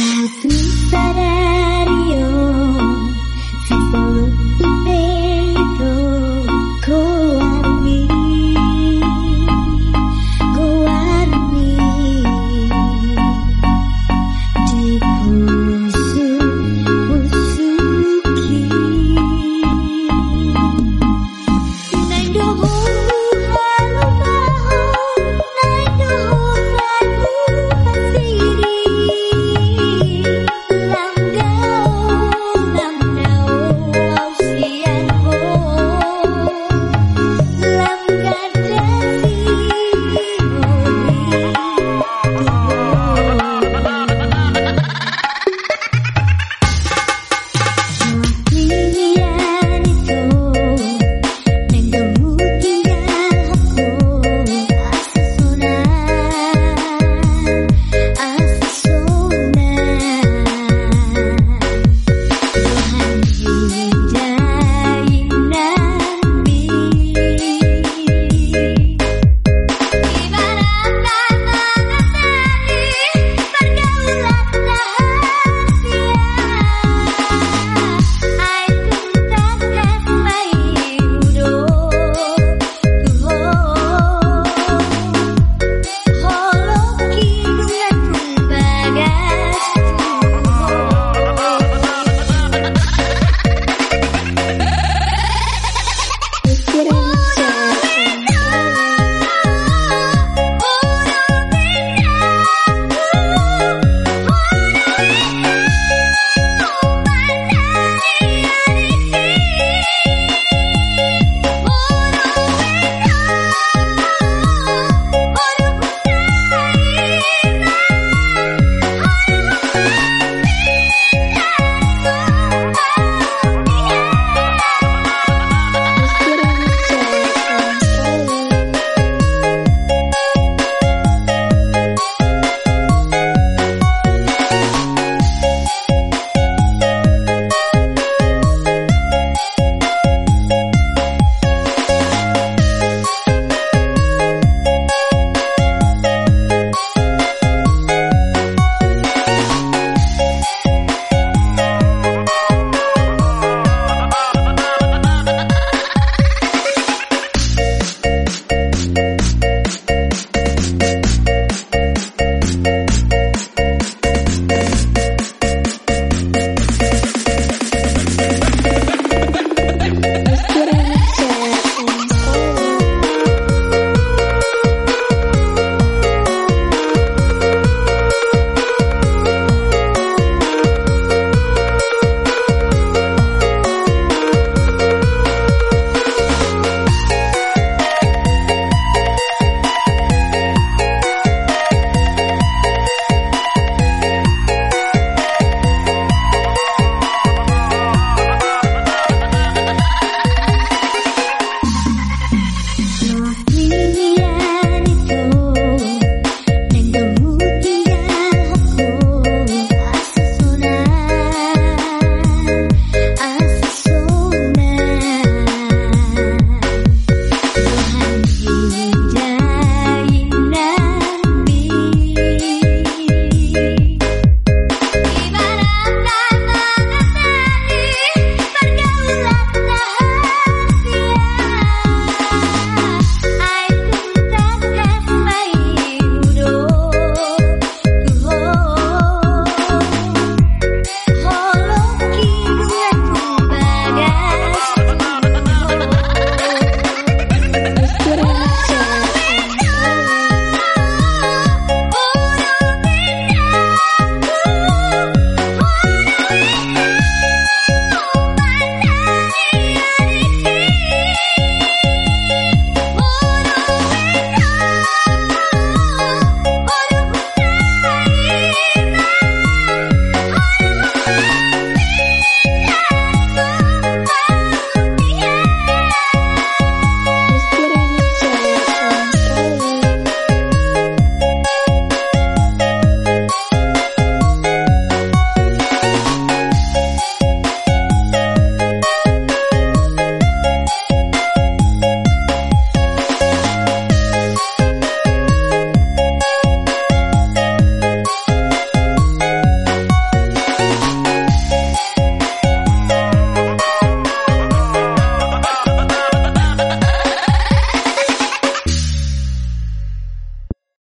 Transmissere